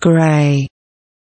gray.